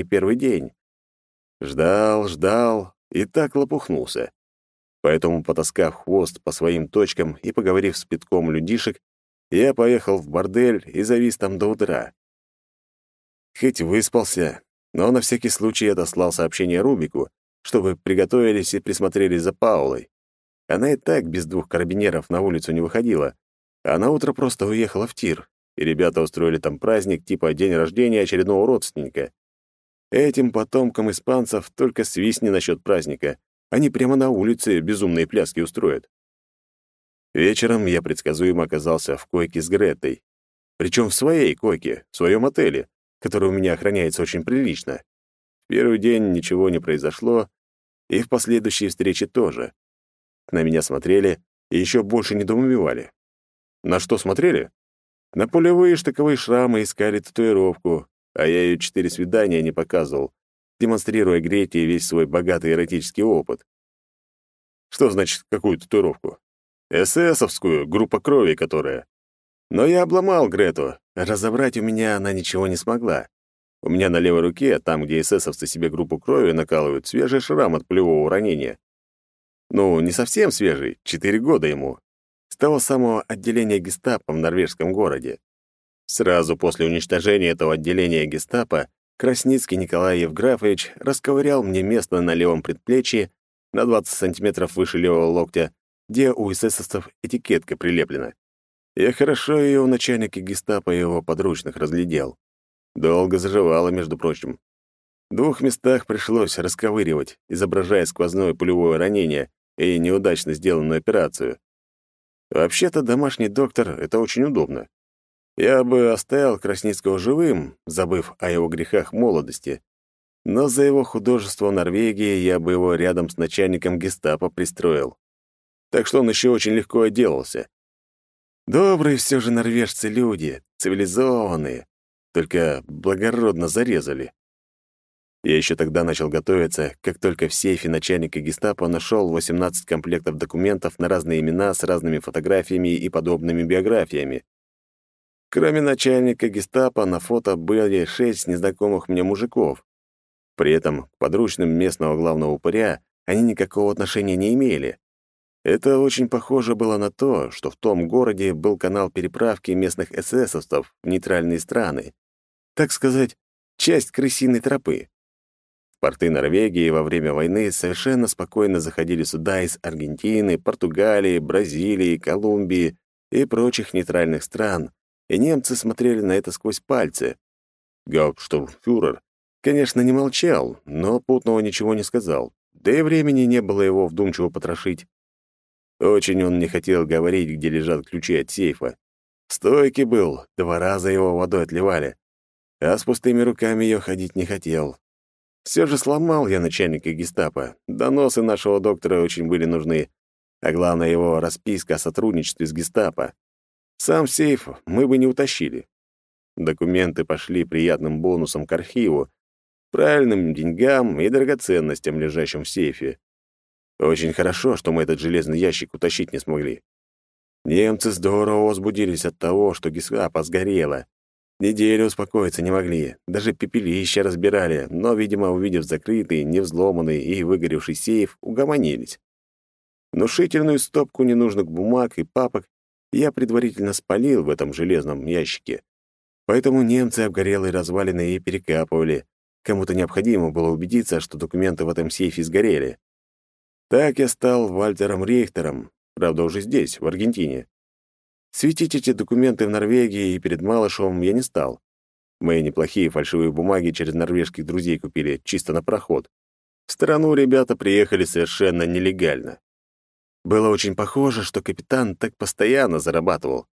не первый день. Ждал, ждал и так лопухнулся. Поэтому, потаскав хвост по своим точкам и поговорив с пятком людишек, я поехал в бордель и завис там до утра. Хоть выспался, но на всякий случай отослал сообщение Рубику, чтобы приготовились и присмотрели за Паулой. Она и так без двух карабинеров на улицу не выходила, а на утро просто уехала в тир, и ребята устроили там праздник типа день рождения очередного родственника. Этим потомкам испанцев только свистни насчет праздника. Они прямо на улице безумные пляски устроят. Вечером я предсказуемо оказался в койке с Гретой. Причем в своей койке, в своем отеле, который у меня охраняется очень прилично. В первый день ничего не произошло, и в последующие встречи тоже. На меня смотрели и еще больше недоумевали. На что смотрели? На пулевые штыковые шрамы искали татуировку, а я ее четыре свидания не показывал, демонстрируя Грете весь свой богатый эротический опыт. Что значит какую татуировку? ССовскую, группа крови которая. Но я обломал Грету. Разобрать у меня она ничего не смогла. У меня на левой руке, там, где эсэсовцы себе группу крови накалывают, свежий шрам от пулевого ранения. Ну, не совсем свежий, четыре года ему. С того самого отделения гестапо в норвежском городе. Сразу после уничтожения этого отделения гестапо Красницкий Николай Евграфович расковырял мне место на левом предплечье на 20 сантиметров выше левого локтя, где у эсэсовцев этикетка прилеплена. Я хорошо ее у начальника гестапо и его подручных разглядел. Долго заживало, между прочим. В двух местах пришлось расковыривать, изображая сквозное пулевое ранение и неудачно сделанную операцию. Вообще-то домашний доктор — это очень удобно. Я бы оставил Красницкого живым, забыв о его грехах молодости. Но за его художество Норвегии я бы его рядом с начальником гестапо пристроил. Так что он еще очень легко отделался. Добрые все же норвежцы люди, цивилизованные, только благородно зарезали. Я еще тогда начал готовиться, как только в сейфе начальника гестапо нашел 18 комплектов документов на разные имена с разными фотографиями и подобными биографиями. Кроме начальника гестапо, на фото были шесть незнакомых мне мужиков. При этом к подручным местного главного упыря они никакого отношения не имели. Это очень похоже было на то, что в том городе был канал переправки местных эсэсовцев в нейтральные страны. Так сказать, часть крысиной тропы. Порты Норвегии во время войны совершенно спокойно заходили суда из Аргентины, Португалии, Бразилии, Колумбии и прочих нейтральных стран, и немцы смотрели на это сквозь пальцы. Гауптштурмфюрер, конечно, не молчал, но путного ничего не сказал, да и времени не было его вдумчиво потрошить. Очень он не хотел говорить, где лежат ключи от сейфа. Стойкий был, два раза его водой отливали, а с пустыми руками я ходить не хотел. Все же сломал я начальника гестапо, доносы нашего доктора очень были нужны, а главное его расписка о сотрудничестве с гестапо. Сам сейф мы бы не утащили. Документы пошли приятным бонусом к архиву, правильным деньгам и драгоценностям, лежащим в сейфе. Очень хорошо, что мы этот железный ящик утащить не смогли. Немцы здорово возбудились от того, что гесапа сгорела. Неделю успокоиться не могли, даже пепелища разбирали, но, видимо, увидев закрытый, невзломанный и выгоревший сейф, угомонились. Внушительную стопку ненужных бумаг и папок я предварительно спалил в этом железном ящике. Поэтому немцы обгорелые развалины и перекапывали. Кому-то необходимо было убедиться, что документы в этом сейфе сгорели. Так я стал Вальтером Рейхтером, правда, уже здесь, в Аргентине. Светить эти документы в Норвегии и перед Малышевым я не стал. Мои неплохие фальшивые бумаги через норвежских друзей купили, чисто на проход. В страну ребята приехали совершенно нелегально. Было очень похоже, что капитан так постоянно зарабатывал.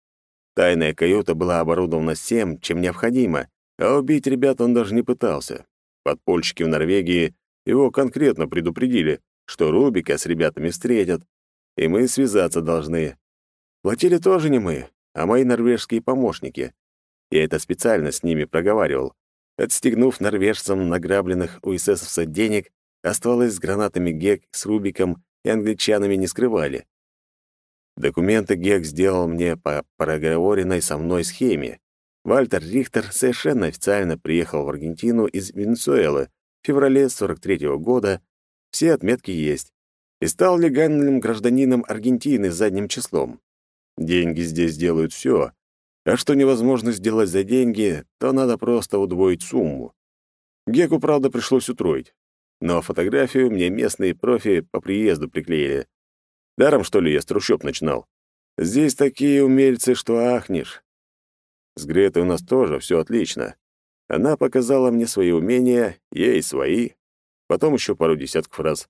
Тайная каюта была оборудована всем, чем необходимо, а убить ребят он даже не пытался. Подпольщики в Норвегии его конкретно предупредили, что Рубика с ребятами встретят, и мы связаться должны. Платили тоже не мы, а мои норвежские помощники. Я это специально с ними проговаривал. Отстегнув норвежцам награбленных у эсэсовца денег, оставалось с гранатами ГЕК с Рубиком и англичанами не скрывали. Документы Гек сделал мне по проговоренной со мной схеме. Вальтер Рихтер совершенно официально приехал в Аргентину из Венесуэлы в феврале 43 -го года, все отметки есть, и стал легальным гражданином Аргентины задним числом. Деньги здесь делают все, а что невозможно сделать за деньги, то надо просто удвоить сумму. Геку, правда, пришлось утроить. Но фотографию мне местные профи по приезду приклеили. Даром, что ли, я с трущоб начинал. Здесь такие умельцы, что ахнешь. С Гретой у нас тоже все отлично. Она показала мне свои умения, ей свои. Потом еще пару десятков раз.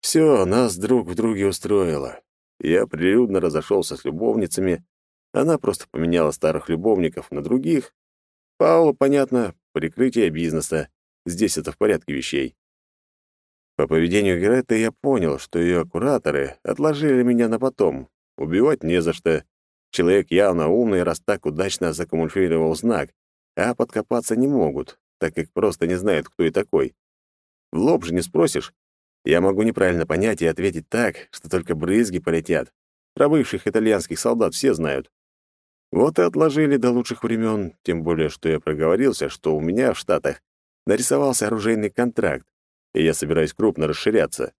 Все, нас друг в друге устроило. Я прилюдно разошелся с любовницами. Она просто поменяла старых любовников на других. Паула, понятно, прикрытие бизнеса. Здесь это в порядке вещей. По поведению Гретты я понял, что ее кураторы отложили меня на потом. Убивать не за что. Человек явно умный, раз так удачно закамуфлировал знак, а подкопаться не могут, так как просто не знают, кто и такой. В лоб же не спросишь. Я могу неправильно понять и ответить так, что только брызги полетят. Про бывших итальянских солдат все знают. Вот и отложили до лучших времен, тем более, что я проговорился, что у меня в Штатах нарисовался оружейный контракт, и я собираюсь крупно расширяться.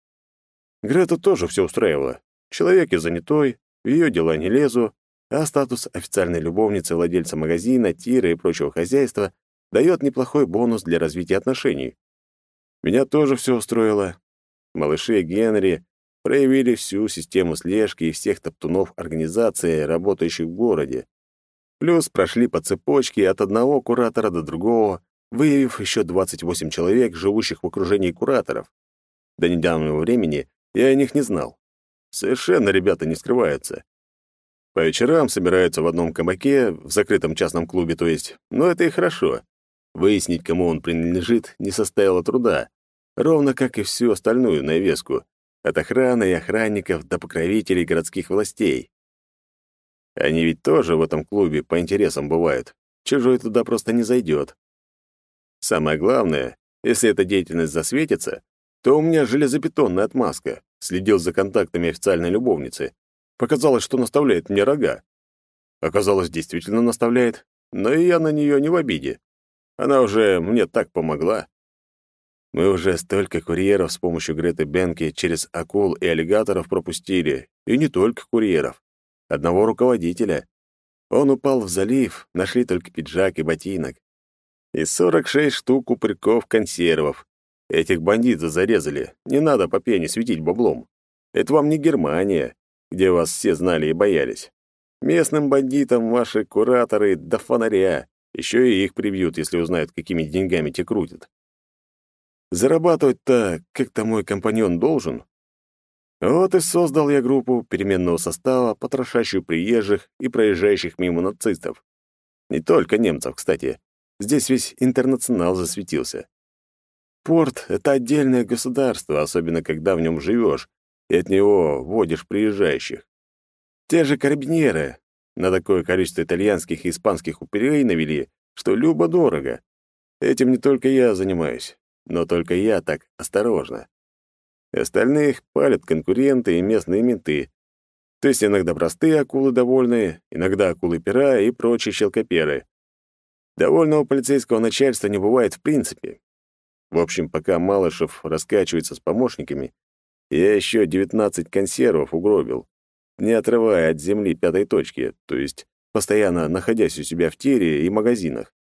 Грету тоже все устраивало. Человек я занятой, в ее дела не лезу, а статус официальной любовницы владельца магазина, тира и прочего хозяйства дает неплохой бонус для развития отношений. Меня тоже все устроило. Малыши Генри проявили всю систему слежки и всех топтунов организации, работающих в городе. Плюс прошли по цепочке от одного куратора до другого, выявив еще 28 человек, живущих в окружении кураторов. До недавнего времени я о них не знал. Совершенно ребята не скрываются. По вечерам собираются в одном кабаке, в закрытом частном клубе, то есть, но это и хорошо. Выяснить, кому он принадлежит, не составило труда, ровно как и всю остальную навеску, от охраны и охранников до покровителей городских властей. Они ведь тоже в этом клубе по интересам бывают. Чужой туда просто не зайдет. Самое главное, если эта деятельность засветится, то у меня железобетонная отмазка. Следил за контактами официальной любовницы. Показалось, что наставляет мне рога. Оказалось, действительно наставляет, но и я на нее не в обиде. Она уже мне так помогла. Мы уже столько курьеров с помощью Греты Бенки через акул и аллигаторов пропустили. И не только курьеров. Одного руководителя. Он упал в залив, нашли только пиджак и ботинок и 46 штук упреков консервов. Этих бандитов зарезали. Не надо по пене светить баблом. Это вам не Германия, где вас все знали и боялись. Местным бандитам ваши кураторы до фонаря. Еще и их прибьют, если узнают, какими деньгами те крутят. Зарабатывать-то как-то мой компаньон должен. Вот и создал я группу переменного состава, потрошащую приезжих и проезжающих мимо нацистов. Не только немцев, кстати. Здесь весь интернационал засветился. Порт — это отдельное государство, особенно когда в нем живешь, и от него водишь приезжающих. Те же карабинеры на такое количество итальянских и испанских упырей навели, что любо-дорого. Этим не только я занимаюсь, но только я так осторожно. Остальных палят конкуренты и местные менты. То есть иногда простые акулы довольные, иногда акулы-пера и прочие щелкоперы. Довольного полицейского начальства не бывает в принципе. В общем, пока Малышев раскачивается с помощниками, я еще 19 консервов угробил, не отрывая от земли пятой точки, то есть постоянно находясь у себя в тире и магазинах.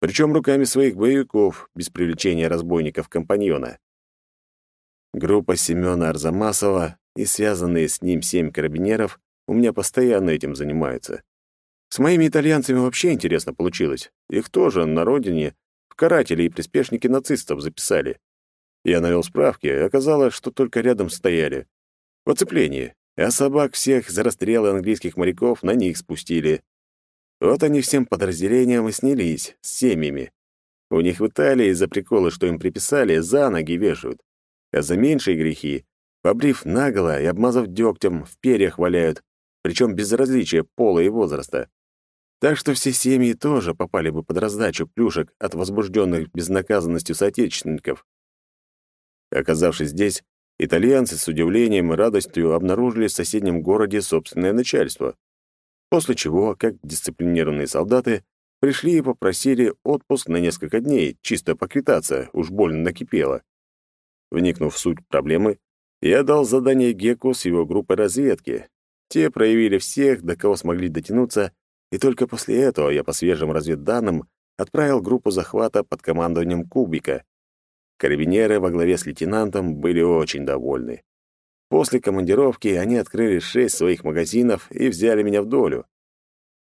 Причем руками своих боевиков, без привлечения разбойников-компаньона. Группа Семена Арзамасова и связанные с ним семь карабинеров у меня постоянно этим занимаются. С моими итальянцами вообще интересно получилось. Их тоже на родине в каратели и приспешники нацистов записали. Я навел справки, оказалось, что только рядом стояли. В оцеплении. А собак всех за расстрелы английских моряков на них спустили. Вот они всем подразделениям и снялись, с семьями. У них в Италии за приколы, что им приписали, за ноги вешают. А за меньшие грехи, побрив наголо и обмазав дегтем, в перьях валяют, причем без различия пола и возраста. Так что все семьи тоже попали бы под раздачу плюшек от возбужденных безнаказанностью соотечественников. Оказавшись здесь, итальянцы с удивлением и радостью обнаружили в соседнем городе собственное начальство. После чего, как дисциплинированные солдаты, пришли и попросили отпуск на несколько дней, чисто поквитаться, уж больно накипело. Вникнув в суть проблемы, я дал задание Геку с его группой разведки. Те проявили всех, до кого смогли дотянуться, и только после этого я по свежим разведданным отправил группу захвата под командованием Кубика. Карабинеры во главе с лейтенантом были очень довольны. После командировки они открыли шесть своих магазинов и взяли меня в долю.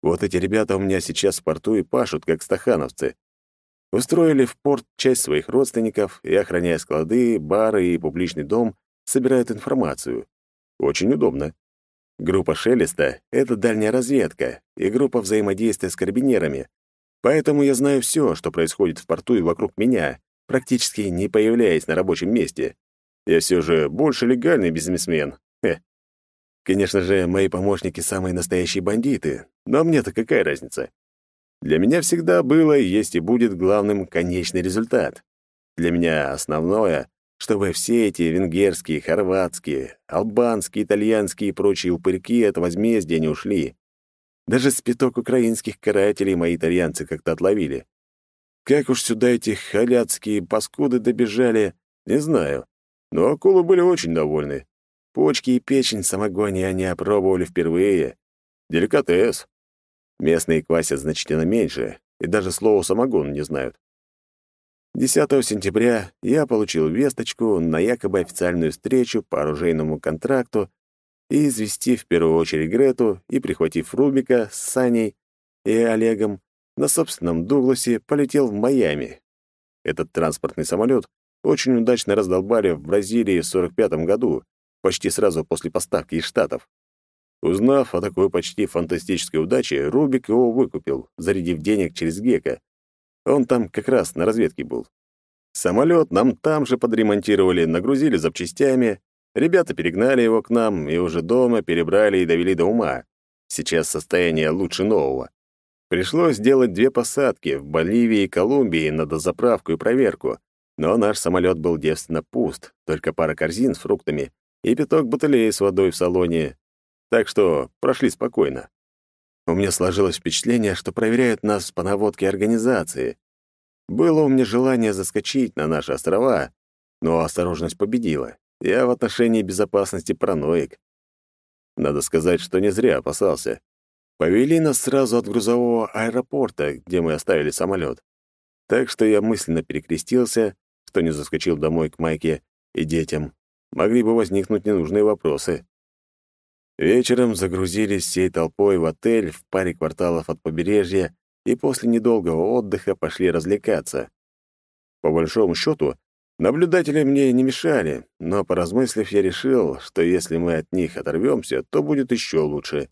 Вот эти ребята у меня сейчас в порту и пашут, как стахановцы. Устроили в порт часть своих родственников и, охраняя склады, бары и публичный дом, собирают информацию. Очень удобно. Группа «Шелеста» — это дальняя разведка и группа взаимодействия с карабинерами. Поэтому я знаю все, что происходит в порту и вокруг меня, практически не появляясь на рабочем месте. Я все же больше легальный бизнесмен. Хе. Конечно же, мои помощники самые настоящие бандиты, но мне-то какая разница? Для меня всегда было, есть и будет главным конечный результат. Для меня основное, чтобы все эти венгерские, хорватские, албанские, итальянские и прочие упырьки от возмездия не ушли. Даже спиток украинских карателей мои итальянцы как-то отловили. Как уж сюда эти халяцкие паскуды добежали, не знаю. Но акулы были очень довольны. Почки и печень самогони они опробовали впервые. Деликатес. Местные квасят значительно меньше, и даже слово «самогон» не знают. 10 сентября я получил весточку на якобы официальную встречу по оружейному контракту и, известив в первую очередь Грету и прихватив Рубика с Саней и Олегом, на собственном Дугласе полетел в Майами. Этот транспортный самолет очень удачно раздолбали в Бразилии в 45 году, почти сразу после поставки из Штатов. Узнав о такой почти фантастической удаче, Рубик его выкупил, зарядив денег через Гека. Он там как раз на разведке был. Самолет нам там же подремонтировали, нагрузили запчастями, Ребята перегнали его к нам и уже дома перебрали и довели до ума. Сейчас состояние лучше нового. Пришлось сделать две посадки в Боливии и Колумбии на дозаправку и проверку, но наш самолет был девственно пуст, только пара корзин с фруктами и пяток бутылей с водой в салоне. Так что прошли спокойно. У меня сложилось впечатление, что проверяют нас по наводке организации. Было у меня желание заскочить на наши острова, но осторожность победила. Я в отношении безопасности параноик. Надо сказать, что не зря опасался. Повели нас сразу от грузового аэропорта, где мы оставили самолет. Так что я мысленно перекрестился, что не заскочил домой к Майке и детям. Могли бы возникнуть ненужные вопросы. Вечером загрузились всей толпой в отель в паре кварталов от побережья и после недолгого отдыха пошли развлекаться. По большому счету, Наблюдатели мне не мешали, но, поразмыслив, я решил, что если мы от них оторвемся, то будет еще лучше.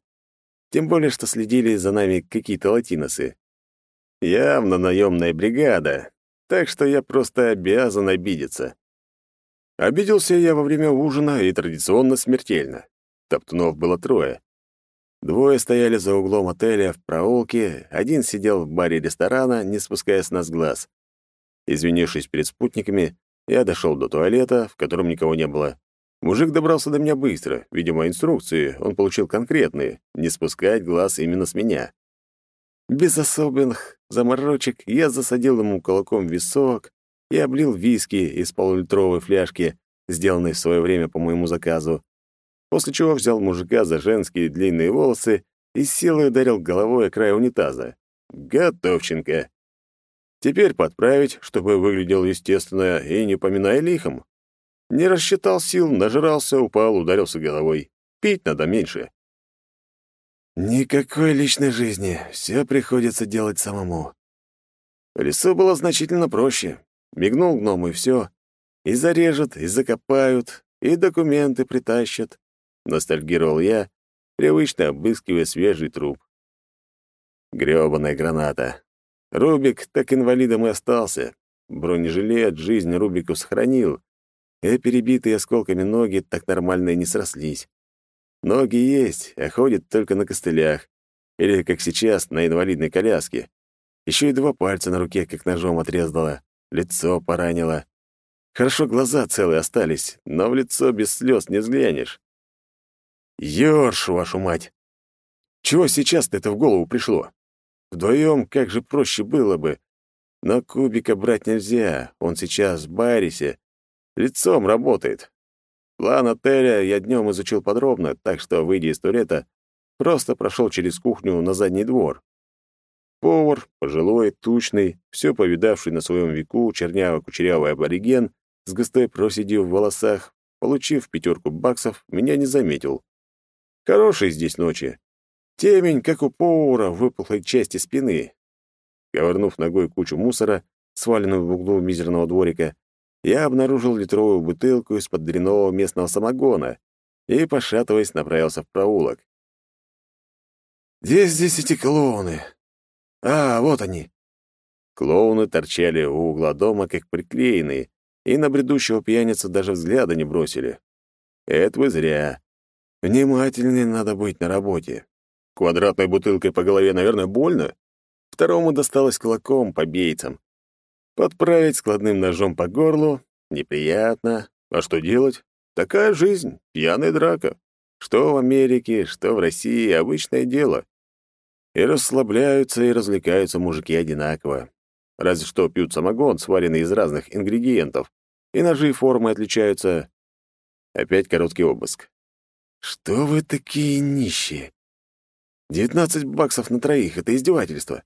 Тем более, что следили за нами какие-то латиносы. Явно наемная бригада, так что я просто обязан обидеться. Обиделся я во время ужина и традиционно смертельно. Топтунов было трое. Двое стояли за углом отеля в проулке, один сидел в баре ресторана, не спуская с нас глаз. Извинившись перед спутниками, я дошел до туалета, в котором никого не было. Мужик добрался до меня быстро. Видимо, инструкции он получил конкретные — не спускать глаз именно с меня. Без особенных заморочек я засадил ему кулаком висок и облил виски из полулитровой фляжки, сделанной в свое время по моему заказу, после чего взял мужика за женские длинные волосы и силой ударил головой о край унитаза. Готовченко. Теперь подправить, чтобы выглядел естественно и не поминая лихом. Не рассчитал сил, нажрался, упал, ударился головой. Пить надо меньше. Никакой личной жизни, все приходится делать самому. Лесу было значительно проще. Мигнул гном и все. И зарежут, и закопают, и документы притащат. Ностальгировал я, привычно обыскивая свежий труп. Грёбаная граната. Рубик так инвалидом и остался. Бронежилет жизнь Рубику сохранил, и перебитые осколками ноги так нормально и не срослись. Ноги есть, а ходит только на костылях. Или, как сейчас, на инвалидной коляске. Еще и два пальца на руке, как ножом отрезало. Лицо поранило. Хорошо глаза целые остались, но в лицо без слез не взглянешь. Ёрш, вашу мать! Чего сейчас-то это в голову пришло? Вдвоем как же проще было бы. Но кубика брать нельзя, он сейчас в Байрисе. Лицом работает. План отеля я днем изучил подробно, так что, выйдя из туалета, просто прошел через кухню на задний двор. Повар, пожилой, тучный, все повидавший на своем веку черняво-кучерявый абориген с густой проседью в волосах, получив пятерку баксов, меня не заметил. Хорошие здесь ночи. Темень, как у повара, в выпуклой части спины. Ковырнув ногой кучу мусора, сваленную в углу мизерного дворика, я обнаружил литровую бутылку из-под дряного местного самогона и, пошатываясь, направился в проулок. «Где здесь эти клоуны? А, вот они!» Клоуны торчали у угла дома, как приклеенные, и на бредущего пьяницу даже взгляда не бросили. Это вы зря. Внимательнее надо быть на работе. Квадратной бутылкой по голове, наверное, больно. Второму досталось кулаком по бейцам. Подправить складным ножом по горлу — неприятно. А что делать? Такая жизнь, пьяная драка. Что в Америке, что в России — обычное дело. И расслабляются, и развлекаются мужики одинаково. Разве что пьют самогон, сваренный из разных ингредиентов, и ножи и формы отличаются. Опять короткий обыск. «Что вы такие нищие? Девятнадцать баксов на троих — это издевательство.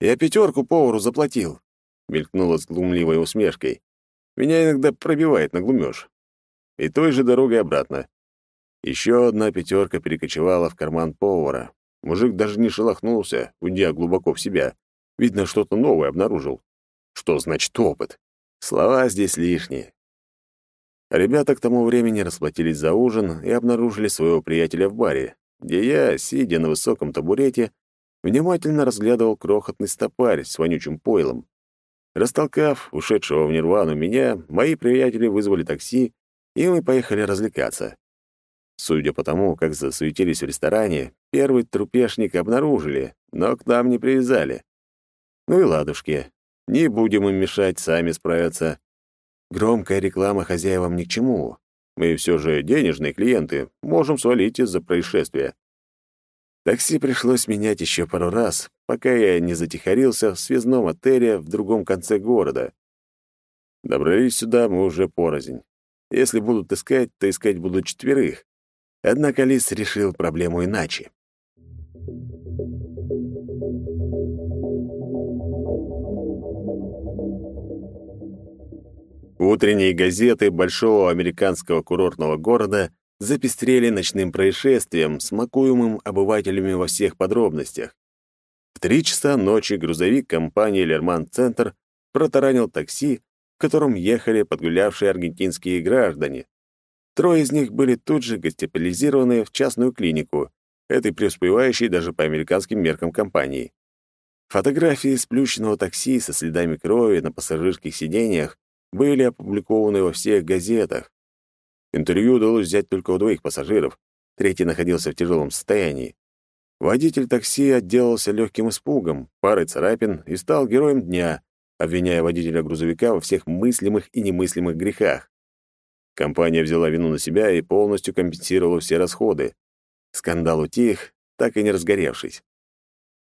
Я пятерку повару заплатил», — мелькнула с глумливой усмешкой. «Меня иногда пробивает на глумеж. И той же дорогой обратно. Еще одна пятерка перекочевала в карман повара. Мужик даже не шелохнулся, уйдя глубоко в себя. Видно, что-то новое обнаружил. Что значит опыт? Слова здесь лишние. Ребята к тому времени расплатились за ужин и обнаружили своего приятеля в баре, где я, сидя на высоком табурете, внимательно разглядывал крохотный стопарь с вонючим пойлом. Растолкав ушедшего в нирвану меня, мои приятели вызвали такси, и мы поехали развлекаться. Судя по тому, как засуетились в ресторане, первый трупешник обнаружили, но к нам не привязали. Ну и ладушки. Не будем им мешать, сами справятся. Громкая реклама хозяевам ни к чему. Мы все же денежные клиенты, можем свалить из-за происшествия. Такси пришлось менять еще пару раз, пока я не затихарился в связном отеле в другом конце города. Добрались сюда мы уже порознь. Если будут искать, то искать будут четверых. Однако Лис решил проблему иначе. Утренние газеты большого американского курортного города запестрели ночным происшествием, смакуемым обывателями во всех подробностях. В три часа ночи грузовик компании «Лерман Центр» протаранил такси, в котором ехали подгулявшие аргентинские граждане. Трое из них были тут же госпитализированы в частную клинику, этой преуспевающей даже по американским меркам компании. Фотографии сплющенного такси со следами крови на пассажирских сиденьях были опубликованы во всех газетах. Интервью удалось взять только у двоих пассажиров, третий находился в тяжелом состоянии. Водитель такси отделался легким испугом, парой царапин и стал героем дня, обвиняя водителя грузовика во всех мыслимых и немыслимых грехах. Компания взяла вину на себя и полностью компенсировала все расходы. Скандал утих, так и не разгоревшись.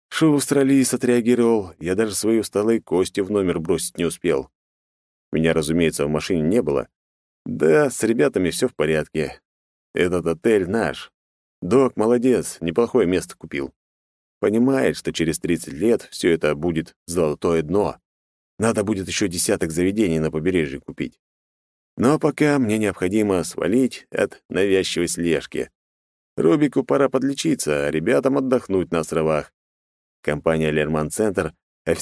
Шустро Лис отреагировал, я даже свои усталые кости в номер бросить не успел. Меня, разумеется, в машине не было. Да, с ребятами все в порядке. Этот отель наш. Док молодец, неплохое место купил. Понимает, что через 30 лет все это будет золотое дно. Надо будет еще десяток заведений на побережье купить. Но пока мне необходимо свалить от навязчивой слежки. Рубику пора подлечиться, а ребятам отдохнуть на островах. Компания «Лерман Центр»